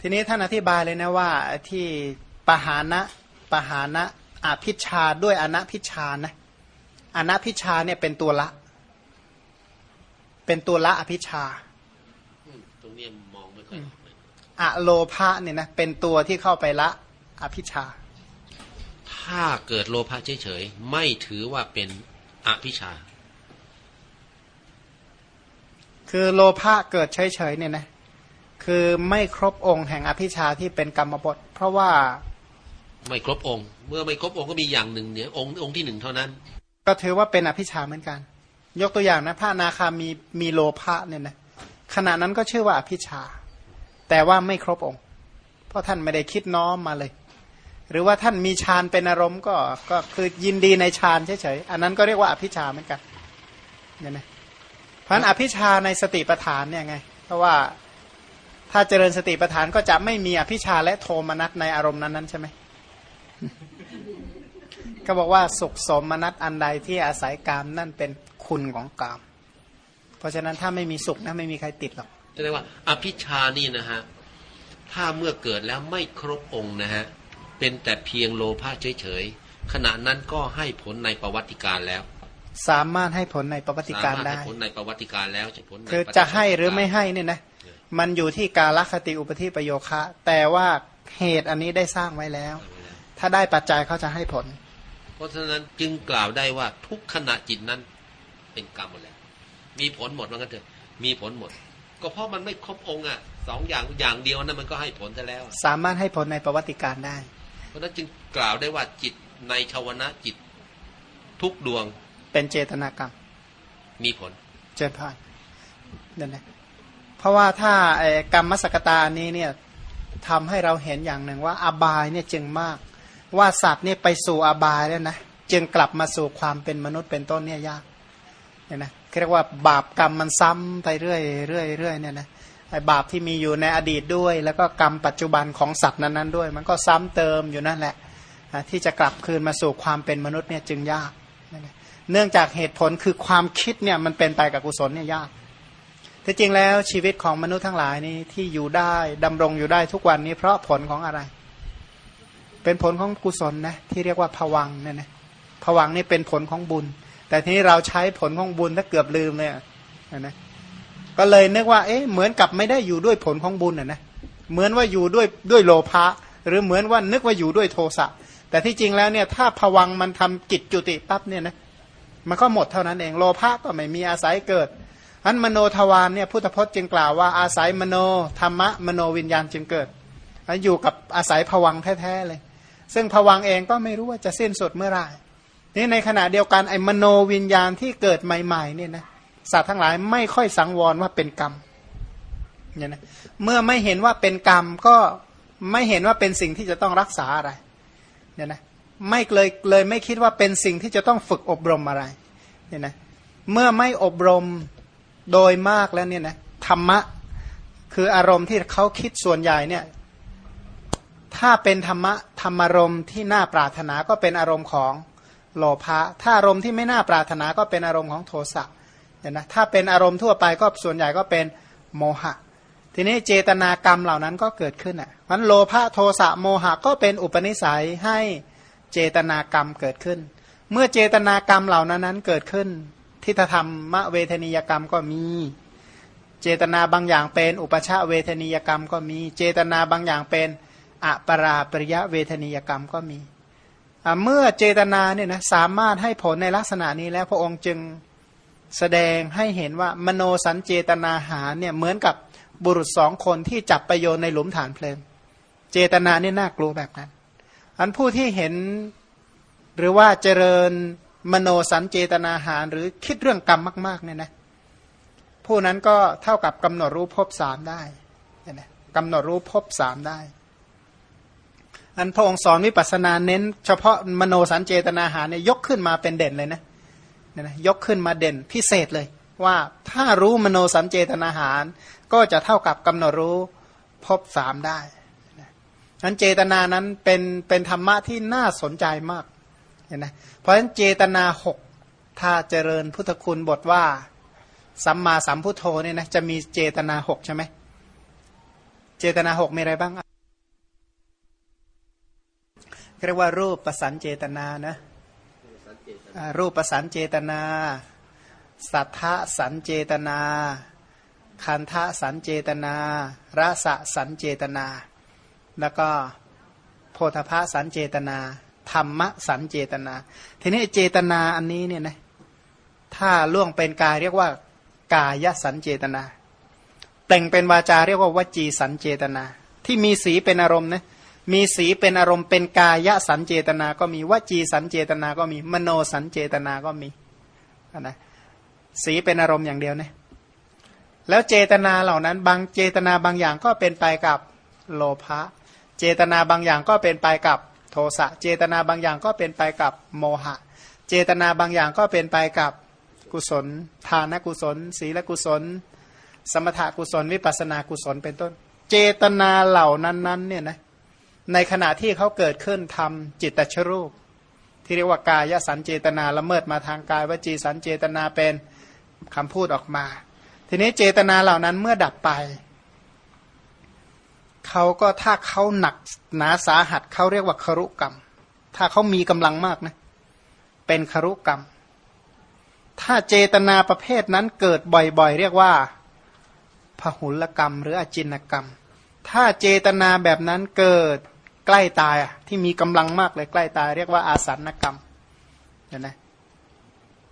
ทีนี้ท่านอธิบายเลยนะว่าที่ปหานะปหานะอภิชาด้วยอนัพิชานะอนัพิชาเนี่ยเป็นตัวละ เป็นตัวละอภิชาอืมตรงเนี้ยมองไม่ค่อยออกเลยอะโลภะเนี่ยนะเป็นตัวที่เข้าไปละอภิชา ถ้าเกิดโลภะเฉยๆไม่ถือว่าเป็นอภิชา คือโลภะเกิดเฉยๆเนี่ยนะ คือไม่ครบองค์แห่งอภิชาที่เป็นกรรมบท เพราะว่าไม่ครบองค์ เมื่อไม่ครบองค์ก็มีอย่างหนึ่งเนี่ยองค์องค์ที่หนึ่งเท่านั้น ก็ถือว่าเป็นอภิชาเหมือนกัน ยกตัวอย่างนะพระอนาคามีมีโลภะเนี่ยนะขณะนั้นก็ชื่อว่าอภิชา แต่ว่าไม่ครบองค์ เพราะท่านไม่ได้คิดน้อมมาเลย หรือว่าท่านมีฌานเป็นอารมณ์ก็ก็คือยินดีในฌานเฉยๆอันนั้นก็เรียกว่าอภิชาเหมือนกันเนี่ยนะเพราะฉะนั้นอภิชาในสติปัฏฐานเนี่ยไง เพราะว่า ถ้าเจริญสติปัฏฐานก็จะไม่มีอภิชาและโทมนัสในอารมณ์นั้นๆใช่ไหมก็บอกว่าสุขสมนัตอันใดที่อาศัยกามนั่นเป็นคุณของกาม เพราะฉะนั้นถ้าไม่มีสุขนะไม่มีใครติดหรอกแสดงว่า อภิชานี่นะฮะถ้าเมื่อเกิดแล้วไม่ครบองค์นะฮะเป็นแต่เพียงโลภะเฉยๆขณะนั้นก็ให้ผลในประวัติการแล้ว สามารถให้ผลในประวัติการสมถได้ให้ผลในประวัติการแล้วจะผลในคือปฏิจะให้หรือไม่การให้เนี่ยนะ มันอยู่ที่กาลคติอุปธิประโยคะ แต่ว่าเหตุอันนี้ได้สร้างไว้แล้ว ถ้าได้ปัจจัยเขาจะให้ผล เพราะฉะนั้นจึงกล่าวได้ว่าทุกขณะจิตนั้นเป็นกรรมหมดแล้ว มีผลหมดว่างั้นเถอะมีผลหมด ก็เพราะมันไม่ครบองค์อะสองอย่างอย่างเดียวนั้นมันก็ให้ผลซะแล้ว สามารถให้ผลในประวัติการได้ เพราะฉะนั้นจึงกล่าวได้ว่าจิตในชาวนะจิต ทุกดวงเป็นเจตนากรรม มีผล เจริญพานนั่นแหละเพ ราะว่าถ้าไอ้กรรมมสกตานี้เนี่ยทำให้เราเห็นอย่างหนึ่งว่าอบายเนี่ยจึงมาก ว่าสัตว์เนี่ยไปสู่อบายแล้วนะจึงกลับมาสู่ความเป็นมนุษย์เป็นต้นเนี่ยยากเนี่ยนะเรียกว่าบาปกรรมมันซ้ำไปเรื่อยเรื่อยเรื่อยเนี่ยนะไอ้บาปที่มีอยู่ในอดีตด้วย แล้วก็กรรมปัจจุบันของสัตว์นั้นๆด้วย มันก็ซ้ำเติมอยู่นั่นแหละที่จะกลับคืนมาสู่ความเป็นมนุษย์เนี่ยจึงยาก เนื่องจากเหตุผลคือความคิดเนี่ยมันเป็นไปกับกุศลเนี่ยยาก ที่จริงแล้วชีวิตของมนุษย์ทั้งหลายนี้ที่อยู่ได้ดำรงอยู่ได้ทุกวันนี้ เพราะผลของอะไร เป็นผลของกุศลนะที่เรียกว่าผวังเนี่ยนะผวังนี่เป็นผลของบุญ แต่ทีนี้เราใช้ผลของบุญถ้าเกือบลืมเลยนะก็เลยนึกว่า เอ๊ะเหมือนกับไม่ได้อยู่ด้วยผลของบุญอะนะเหมือนว่าอยู่ด้วยด้วยโลภะหรือเหมือนว่านึกว่าอยู่ด้วยโทสะแต่ที่จริงแล้วเนี่ยถ้าผวังมันทำกิจจุติปั๊บเนี่ยนะมันก็หมดเท่านั้นเองโลภะก็ไม่มีอาศัยเกิด อันมโนทวารเนี่ยพุทธพจน์จึงกล่าวว่าอาศัยมโนธรรมะมโนวิญญาณจึงเกิดอันอยู่กับอาศัยผวังแท้ๆเลย ซึ่งผวังเองก็ไม่รู้ว่าจะสิ้นสุดเมื่อไหร่นี่ในขณะเดียวกันไอ้มโนวิญญาณที่เกิดใหม่ๆเนี่ยนะสัตว์ทั้งหลายไม่ค่อยสังวรว่าเป็นกรรมเนี่ยนะเมื่อไม่เห็นว่าเป็นกรรมก็ไม่เห็นว่าเป็นสิ่งที่จะต้องรักษาอะไรเนี่ยนะไม่เลยเลยไม่คิดว่าเป็นสิ่งที่จะต้องฝึกอบรมอะไรเนี่ยนะเมื่อไม่อบรม โดยมากแล้วเนี่ยนะธรรมะคืออารมณ์ที่เขาคิดส่วนใหญ่เนี่ยถ้าเป็นธรรมะธรรมารมณ์ที่น่าปรารถนาก็เป็นอารมณ์ของโลภะถ้าอารมณ์ที่ไม่น่าปรารถนาก็เป็นอารมณ์ของโทสะเนี่ยนะถ้าเป็นอารมณ์ทั่วไปก็ส่วนใหญ่ก็เป็นโมหะ ทีนี้เจตนากรรมเหล่านั้นก็เกิดขึ้นอะมันโลภะโทสะโมหะก็เป็นอุปนิสัยให้เจตนากรรมเกิดขึ้น เมื่อเจตนากรรมเหล่านั้นนั้นเกิดขึ้น ทิฏฐธรรมมเวทนิยกรรมก็มี เจตนาบางอย่างเป็น อุปชาเวทนิยกรรมก็มี เจตนาบางอย่างเป็นอปราปริยะเวทนิยกรรมก็มีเมื่อเจตนาเนี่ยนะสามารถให้ผลในลักษณะนี้แล้วพระองค์จึงแสดงให้เห็นว่ามโนสัญเจตนาหาเนี่ยเหมือนกับบุรุษสองคนที่จับประโยชน์ในหลุมฐานเพลิง เจตนาเนี่ยน่ากลัวแบบนั้น อันผู้ที่เห็นหรือว่าเจริญ โนสัญเจตนาหาร หรือคิดเรื่องกรรมมาก ๆ เนี่ยนะผู้นั้นก็เท่ากับกำหนดรู้ภพสามได้เนี่ยนะกำหนดรู้ภพสามได้ อันพระองค์สอนวิปัสสนาเน้น เฉพาะมโนสัญเจตนาหารเนี่ยยกขึ้นมาเป็นเด่นเลยนะเนี่ยนะยกขึ้นมาเด่นพิเศษเลย ว่าถ้ารู้มโนสัญเจตนาหาร ก็จะเท่ากับกำหนดรู้ภพสามได้นั้นเจตนานั้นเป็นเป็นธรรมะที่น่าสนใจมาก เห็นไหมเพราะฉะนั้นเจตนาหกถ้าเจริญพุทธคุณบทว่า สัมมาสัมพุทโธเนี่ยนะจะมีเจตนาหกใช่ไหมเจตนาหกมีอะไรบ้างเรียกว่ารูปประสันเจตนานะรูปประสันเจตนา สัทธะสันเจตนาคันทะสันเจตนารสะสันเจตนา แล้วก็โพธพะสันเจตนา รรมสันเจตนา ทีนี้เจตนาอันนี้เนี่ยนะถ้าล่วงเป็นกายเรียกว่ากายสันเจตนาแต่งเป็นวาจาเรียกว่าวจีสันเจตนา ที่มีสีเป็นอารมณ์นะมีสีเป็นอารมณ์เป็นกายสันเจตนา ก็มีวจีสันเจตนาก็มีมโนสันเจตนาก็มีนะสีเป็นอารมณ์อย่างเดียวนะแล้วเจตนาเหล่านั้น บางเจตนาบางอย่างก็เป็นไปกับโลภะเจตนาบางอย่างก็เป็นไปกับ โทสะ เจตนาบางอย่างก็เป็นไปกับโมหะ เจตนาบางอย่างก็เป็นไปกับกุศล ทานกุศล ศีลกุศล สมถกุศล วิปัสนากุศลเป็นต้น เจตนาเหล่านั้นๆเนี่ยนะในขณะที่เขาเกิดขึ้นทำจิตตชรูป ที่เรียกว่ากายสันเจตนาละเมิดมาทางกายวจีสันเจตนาเป็นคำพูดออกมา ทีนี้เจตนาเหล่านั้นเมื่อดับไป เขาก็ถ้าเขาหนักหนาสาหัสเขาเรียกว่าครุกรรม ถ้าเขามีกำลังมากนะ เป็นครุกรรม ถ้าเจตนาประเภทนั้นเกิดบ่อยๆ เรียกว่าพหุลกรรม หรืออจินกรรม ถ้าเจตนาแบบนั้นเกิดใกล้ตายอะที่มีกำลังมากเลยใกล้ตายเรียกว่าอาสันกรรมเห็นไหม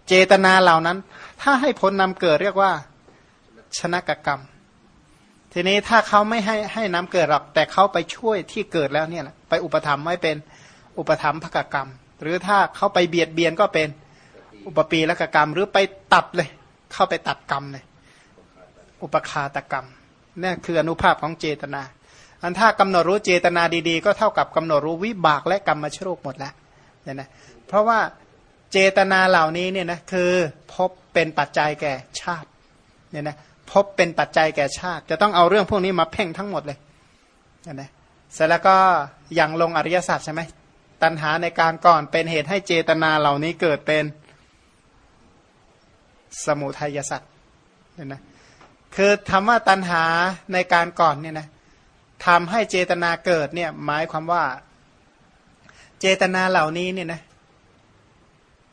เจตนาเหล่านั้น ถ้าให้ผลนำเกิดเรียกว่าชนะกกรรม ทีนี้ถ้าเขาไม่ให้ให้น้ำเกิดหรอก แต่เขาไปช่วยที่เกิดแล้วเนี่ยไปอุปธรรมไม่เป็นอุปธรรมภกกรรม หรือถ้าเขาไปเบียดเบียนก็เป็นอุปปีละกกรรม หรือไปตัดเลย เข้าไปตัดกรรมเลยอุปคาตกรรมนี่คืออนุภาพของเจตนา อันถ้ากำหนดรู้เจตนาดีๆ ก็เท่ากับกำหนดรู้วิบากและกรรมชรูปหมดแล้วเนี่ยนะเพราะว่าเจตนาเหล่านี้เนี่ยนะคือพบเป็นปัจจัยแก่ชาติเนี่ยนะ พบเป็นปัจจัยแก่ชาติ จะต้องเอาเรื่องพวกนี้มาเพ่งทั้งหมดเลยเนี่ยนะเสร็จแล้วก็อย่างลงอริยสัจใช่ไหมตัณหาในการก่อนเป็นเหตุให้เจตนาเหล่านี้เกิดเป็นสมุทัยสัจเนี่ยนะคือทำว่าตัณหาในการก่อนเนี่ยนะทำให้เจตนาเกิดเนี่ยหมายความว่า เจตนาเหล่านี้เนี่ยนะ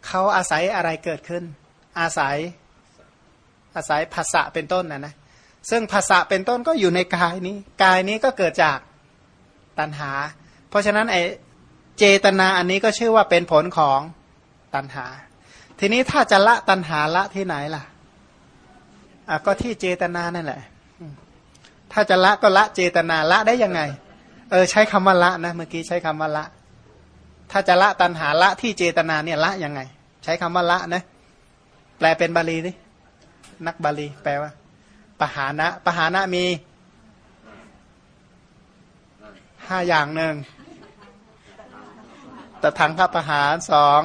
เขาอาศัยอะไรเกิดขึ้น อาศัย อาศัยภาษะเป็นต้นนะนะซึ่งภาษะเป็นต้นก็อยู่ในกายนี้ กายนี้ก็เกิดจากตัณหา เพราะฉะนั้นไอเจตนาอันนี้ก็ชื่อว่าเป็นผลของตัณหา ทีนี้ถ้าจะละตัณหาละที่ไหนล่ะอะก็ที่เจตนานั่นแหละ ถ้าจะละก็ละเจตนาละได้ยังไง เออใช้คำว่าละนะเมื่อกี้ใช้คำว่าละ ถ้าจะละตันหาละที่เจตนาเนี่ยละยังไง ใช้คำว่าละนะ แปลเป็นบาลีดิ นักบาลีแปลว่าปหานะปหานะมีห้าอย่างหนึ่งตถังคประหารสอง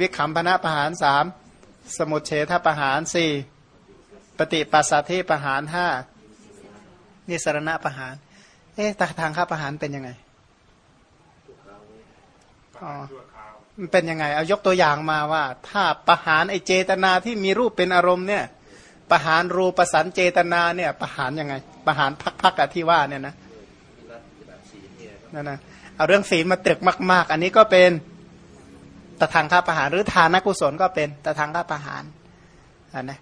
วิคัมพนะประหารสามสมุเฉทประหารสี่ปฏิปัสสัทธิประหารห้านี่สรณะประหาร เอ๊ะตทางข้าประหารเป็นยังไงมันเป็นยังไง เอายกตัวอย่างมาว่า ถ้าประหารไอเจตนาที่มีรูปเป็นอารมณ์เนี่ย ประหารรูปสันเจตนาเนี่ยประหารยังไง ประหารพักๆอะที่ว่าเนี่ยนะนั่นนะเอาเรื่องศีลมาตรึกมาก ๆ อันนี้ก็เป็นตะทางข้าประหารหรือทานกุศลก็เป็นตะทางข้าประหารอันนะ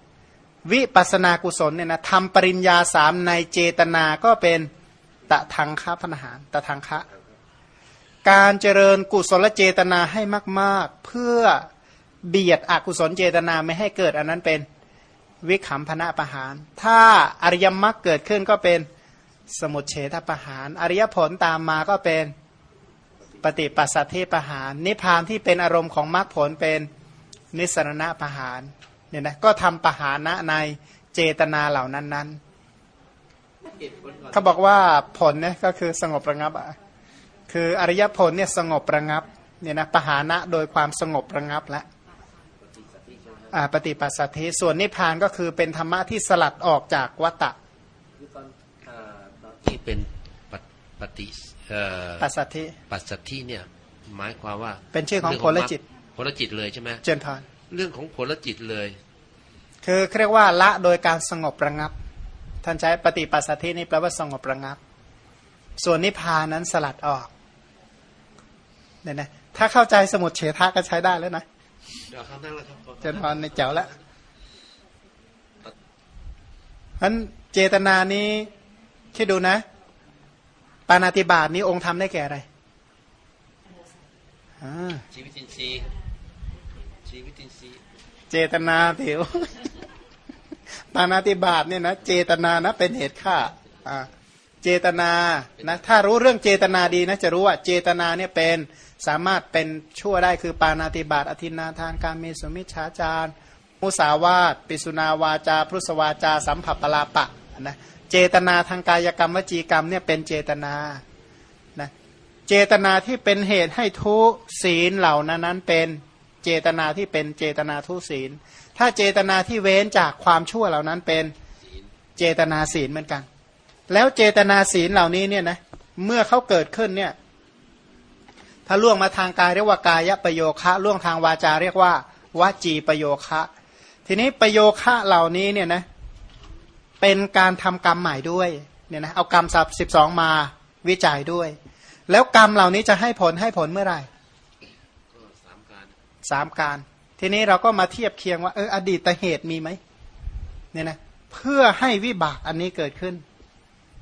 วิปัสนากุศลเนี่ยนะทำปริญญาสามในเจตนาก็เป็นตะทังคะพนหารตะทังคะการเจริญกุศลเจตนาให้มาก ๆ เพื่อเบียดอกุศลเจตนาไม่ให้เกิดอันนั้นเป็น วิขำพนะประหาร ถ้าอริยมรรคเกิดขึ้นก็เป็นสมุทเฉทประหาร อริยผลตามมาก็เป็นปฏิปัสสัทธิประหาร นิพพานที่เป็นอารมณ์ของมรรคผลเป็นนิสรณะประหารเนี่ยนะก็ทำประหานะในเจตนาเหล่านั้นนั้นเขาบอกว่าผลเนี่ยก็คือสงบระงับคืออริยผลเนี่ยสงบระงับเนี่ยนะประหานะโดยความสงบระงับแล้ว ปฏิปัสสัทธิส่วนนิพพานก็คือเป็นธรรมะที่สลัดออกจากวัตตะที่เป็นปฏิปัสสัทธิปัสสัทธิเนี่ยหมายความว่า เป็นชื่อของผลจิตผลจิตเลยใช่ไหมเจนพานเรื่องของผลจิตเลย คือเรียกว่าละโดยการสงบระงับ ท่านใช้ปฏิปัสสธินี่แปลว่าสงบระงับ ส่วนนิพพานนั้นสลัดออกเนี่ยนะถ้าเข้าใจสมุดเฉทะก็ใช้ได้แล้วนะ เดี๋ยวข้างนั่งแล้วครับเจนพรในเจ๋วแล้วเพราะเจตนานี้คิดดูนะ ปานาติบาตนี้องค์ทำได้แก่อะไรอ่าชีวิตอินทรีย์ชีวิตอินทรีย์เจตนาเถียวปานาติบาตเนี่ยนะ เจตนานะเป็นเหตุฆ่าอ่า เจตนานะถ้ารู้เรื่องเจตนาดีนะจะรู้ว่าเจตนาเนี่ยเป็นสามารถเป็นชั่วได้คือปานาติบาตอธินาทานการเมสุมิชฌาจารมุสาวาตปิสุนาวาจาพุทธวาจา สัมผัสปลาปะนะเจตนาทางกายกรรมวจีกรรมเนี่ยเป็นเจตนานะเจตนาที่เป็นเหตุให้ทุศีลเหล่านั้นนั้นเป็นเจตนาที่เป็นเจตนาทุศีล ถ้าเจตนาที่เว้นจากความชั่วเหล่านั้นเป็นเจตนาศีลเหมือนกัน แล้วเจตนาศีลเหล่านี้เนี่ยนะเมื่อเขาเกิดขึ้นเนี่ยถ้าล่วงมาทางกายเรียกว่ากายประโยคะล่วงทางวาจาเรียกว่าวจีประโยคะ ทีนี้ประโยคะเหล่านี้เนี่ยนะเป็นการทำกรรมใหม่ด้วยเนี่ยนะเอากรรมสับสิบสองมาวิจัยด้วย แล้วกรรมเหล่านี้จะให้ผลให้ผลเมื่อไหร่ก็สามการสามการ ทีนี้เราก็มาเทียบเคียงว่าเอออดีตเหตุมีไหมเนี่ยนะเพื่อให้วิบากอันนี้เกิดขึ้น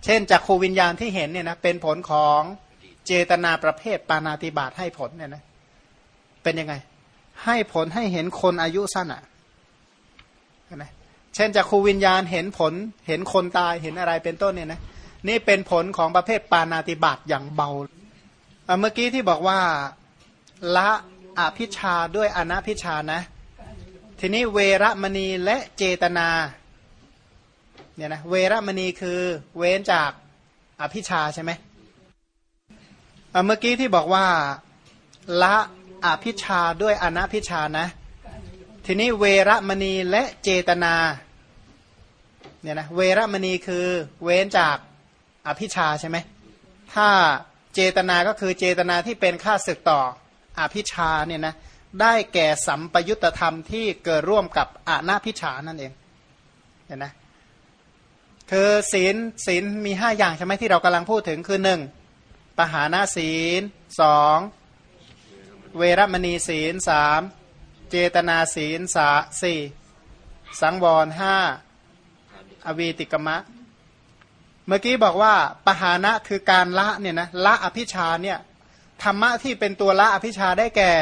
เช่นจากครูวิญญาณที่เห็นเนี่ยนะเป็นผลของเจตนาประเภทปานาติบาตให้ผลเนี่ยนะเป็นยังไง ให้ผลให้เห็นคนอายุสั้นอะเห็นไหมเช่นจากครูวิญญาณเห็นผลเห็นคนตายเห็นอะไรเป็นต้นเนี่ยนะนี่เป็นผลของประเภทปานาติบาตอย่างเบาเมื่อกี้ที่บอกว่าละอภิชาด้วยอนัพิชานะ ทีนี้เวรมณีและเจตนา เนี่ยนะเวรมณีคือเว้นจากอภิชาใช่ไหมเมื่อกี้ที่บอกว่าละอภิชาด้วยอนัพิชานะ ทีนี้เวรมณีและเจตนาเนี่ยนะเวรมณีคือเว้นจากอภิชาใช่ไหมถ้าเจตนาก็คือเจตนาที่เป็นค่าศึกต่ออภิชาเนี่ยนะได้แก่สัมปยุตธรรมที่เกิดร่วมกับอนาพิชานั่นเองเห็นไหม คือศีลศีลมีห้าอย่างใช่ไหมที่เรากำลังพูดถึงคือหนึ่งปหานาศีลสองเวรมณีศีลสามเจตนาศีลสาสี่สังวรห้าอวีติกมะ เมื่อกี้บอกว่าปหานะคือการละเนี่ยนะละอภิชาเนี่ยธรรมะที่เป็นตัวละอภิชาได้แก่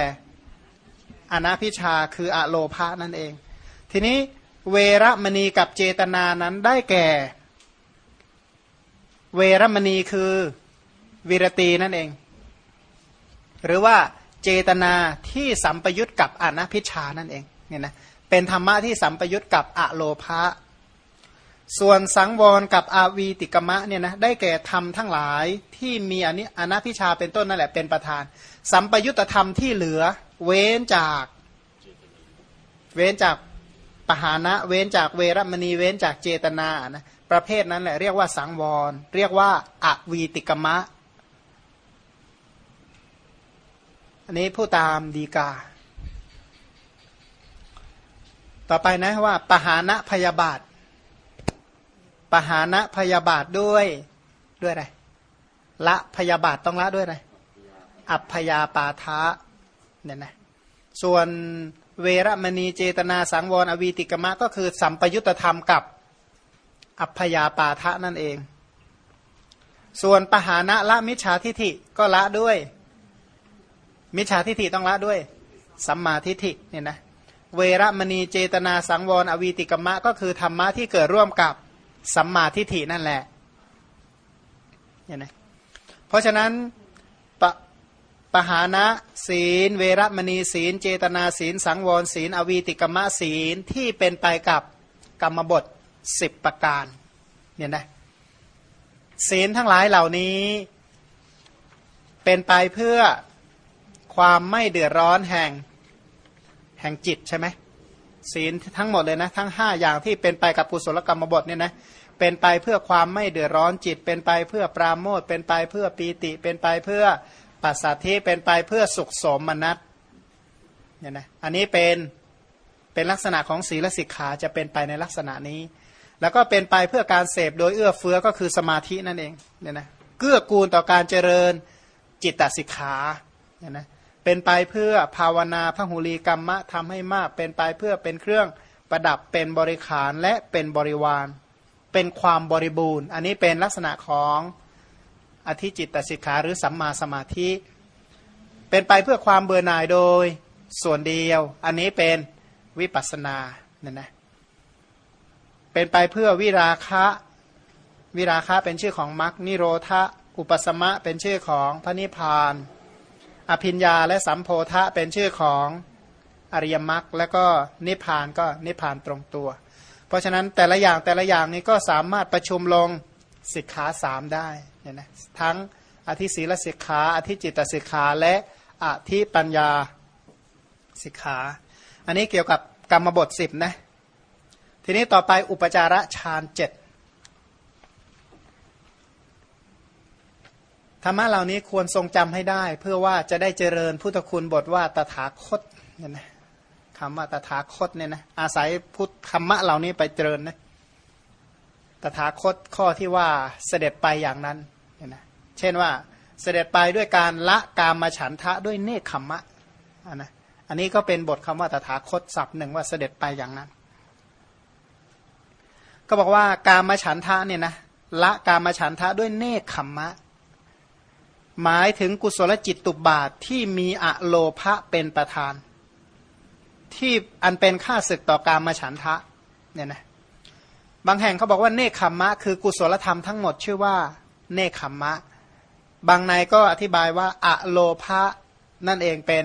อนาพิชาคืออะโลภะนั่นเอง ทีนี้เวรมณีกับเจตนานั้นได้แก่ เวรมณีคือวิรตีนั่นเอง หรือว่าเจตนาที่สัมปยุตกับอนาพิชานั่นเองเนี่ยนะเป็นธรรมะที่สัมปยุตกับอะโลภะส่วนสังวรกับอาวีติกมะเนี่ยนะได้แก่ธรรมทั้งหลายที่มีอันนี้อนาพิชาเป็นต้นนั่นแหละเป็นประธาน สัมปยุตธรรมที่เหลือ เว้นจาก เว้นจากปหานะ เว้นจากเวรมณีเว้นจากเจตนานะ ประเภทนั้นแหละเรียกว่าสังวร เรียกว่าอวีติกมะ อันนี้ผู้ตามดีกา ต่อไปนะว่าปหานะพยาบาท ปหานะพยาบาทด้วยด้วยอะไรละพยาบาทต้องละด้วยอะไรอัพพยาปาทะเนี่ยนะส่วนเวรมณีเจตนาสังวรอวีติกมะก็คือสัมปยุตธรรมกับ อัพยาปาทะนั่นเอง ส่วนปหานะละมิจฉาทิฐิก็ละด้วย มิจฉาทิฐิต้องละด้วย สัมมาทิฐิเนี่ยนะเวรมณีเจตนาสังวร อวีติกมะ ก็คือธรรมะที่เกิดร่วมกับสัมมาทิฐินั่นแหละเนี่ยนะเพราะฉะนั้นปปหานะศีล เวรมณีศีล เจตนาศีล สังวรศีล อวีติกมะศีลที่เป็นไปกับกรรมบท สิบประการเนี่ยนะศีลทั้งหลายเหล่านี้ เป็นไปเพื่อความไม่เดือดร้อนแห่งแห่งจิตใช่ไหมศีลทั้งหมดเลยนะทั้งห้าอย่างที่เป็นไปกับกุศลกรรมบทเนี่ยนะเป็นไปเพื่อความไม่เดือดร้อนจิต เป็นไปเพื่อปราโมทเป็นไปเพื่อปีติ เป็นไปเพื่อปัสสัทธิเป็นไปเพื่อสุขสมมนัตเนี่ยนะอันนี้เป็นเป็นลักษณะของศีลสิกขาจะเป็นไปในลักษณะนี้ แล้วก็เป็นไปเพื่อการเสพโดยเอื้อเฟื้อก็คือสมาธินั่นเองเนี่ยนะเกื้อกูลต่อการเจริญจิตตสิกขาเนี่ยนะเป็นไปเพื่อภาวนาพหุลีกรรมะทำให้มาก เป็นไปเพื่อเป็นเครื่องประดับเป็นบริขารและเป็นบริวาร เป็นความบริบูรณ์ อันนี้เป็นลักษณะของอธิจิตตสิกขาหรือสัมมาสมาธิ เป็นไปเพื่อความเบื่อหน่ายโดยส่วนเดียว อันนี้เป็นวิปัสนาเนี่ยนะ เป็นไปเพื่อวิราคะ วิราคะเป็นชื่อของมรรคนิโรธะอุปสมะเป็นชื่อของพระนิพพาน อภิญญาและสัมโพธะเป็นชื่อของอริยมรรคและก็นิพพานก็นิพพานตรงตัว เพราะฉะนั้นแต่ละอย่างแต่ละอย่างนี้ก็สามารถประชุมลงสิกขาสามได้เนี่ยนะทั้งอธิศีลสิกขาอธิจิตสิกขาและอธิปัญญาสิกขา อันนี้เกี่ยวกับกรรมบทสิบนะ ทีนี้ต่อไปอุปจาระฌานเจ็ดธรรมะเหล่านี้ควรทรงจำให้ได้ เพื่อว่าจะได้เจริญพุทธคุณบทว่าตถาคตเนี่ยนะคำว่าตถาคตเนี่ยนะอาศัยพุทธธรรมะเหล่านี้ไปเจริญนะตถาคตข้อที่ว่าเสด็จไปอย่างนั้นเนี่ยนะเช่นว่าเสด็จไปด้วยการละกามมาฉันทะด้วยเนคขมมะอันนะอันนี้ก็เป็นบทคำว่าตถาคตศัพท์หนึ่งว่าเสด็จไปอย่างนั้น ก็บอกว่าการมาฉันทะเนี่ยนะละการมาฉันทะด้วยเนคขมมะ หมายถึงกุศลจิตตุบาทที่มีอะโลภะเป็นประธาน ที่อันเป็นค่าศึกต่อการมาฉันทะเนี่ยนะบางแห่งเขาบอกว่าเนคขมมะ คือกุศลธรรมทั้งหมดชื่อว่า เนคขมมะ บางในก็อธิบายว่าอะโลภะนั่นเองเป็น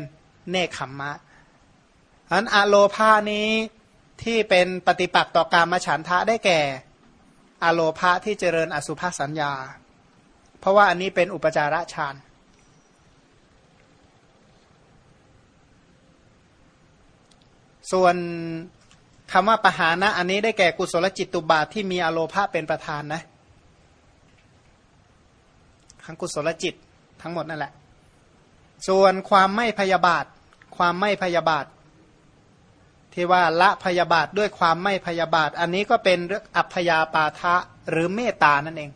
เนคขมมะอันอะโลภานี้ ที่เป็นปฏิปักษ์ต่อการมาฉันทะได้แก่ อโลภะที่เจริญอสุภสัญญา เพราะว่าอันนี้เป็นอุปจาระฌานส่วนคำว่าปหานะอันนี้ได้แก่กุศลจิตตุบาทที่มีอโลภาเป็นประธานนะทั้งกุศลจิตทั้งหมดนั่นแหละ ส่วนความไม่พยาบาท ความไม่พยาบาท ที่ว่าละพยาบาทด้วยความไม่พยาบาท อันนี้ก็เป็นอัพยาปาทะหรือเมตตานั่นเอง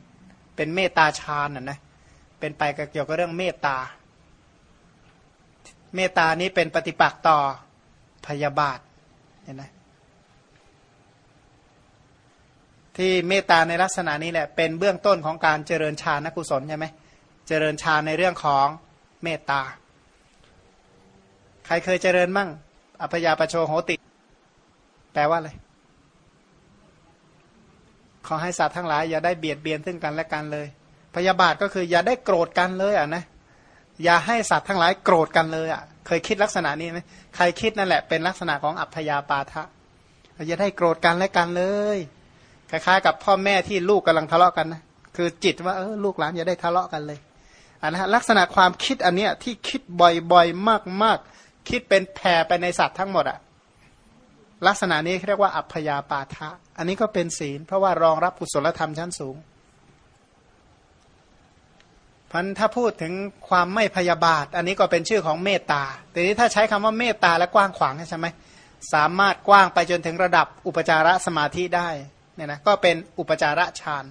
เป็นเมตตาฌานน่ะนะเป็นไปเกี่ยวกับเรื่องเมตตา เมตตานี้เป็นปฏิปักษ์ต่อพยาบาทเห็นไหมที่เมตตาในลักษณะนี้แหละเป็นเบื้องต้นของการเจริญฌานนกุศลใช่ไหมเจริญฌานในเรื่องของเมตตา ใครเคยเจริญมั่ง อัพยาปโชโหติ แปลว่าอะไร ขอให้สัตว์ทั้งหลาย อย่าได้เบียดเบียนซึ่งกันและกันเลย พยาบาทก็คือ อย่าได้โกรธกันเลยอะนะ อย่าให้สัตว์ทั้งหลายโกรธกันเลยอะ เคยคิดลักษณะนี้ไหมใครคิดนั่นแหละ เป็นลักษณะของอัพยาปาทะ อย่าได้โกรธกันและกันเลย คล้ายๆ กับพ่อแม่ที่ลูกกำลังทะเลาะกันนะ คือจิตว่าเออลูกหลานอย่าได้ทะเลาะกันเลยอันนะลักษณะความคิดอันเนี้ยที่คิดบ่อยๆมากๆ คิดเป็นแผ่ไปในสัตว์ทั้งหมดอะ ลักษณะนี้เรียกว่าอัพยาปาทะ อันนี้ก็เป็นศีล เพราะว่ารองรับกุศลธรรมชั้นสูงพันถ้าพูดถึงความไม่พยาบาท อันนี้ก็เป็นชื่อของเมตตา แต่นี้ถ้าใช้คำว่าเมตตาและกว้างขวางใช่ไหมสามารถกว้างไปจนถึงระดับอุปจารสมาธิได้เนี่ยนะก็เป็นอุปจาระฌานเ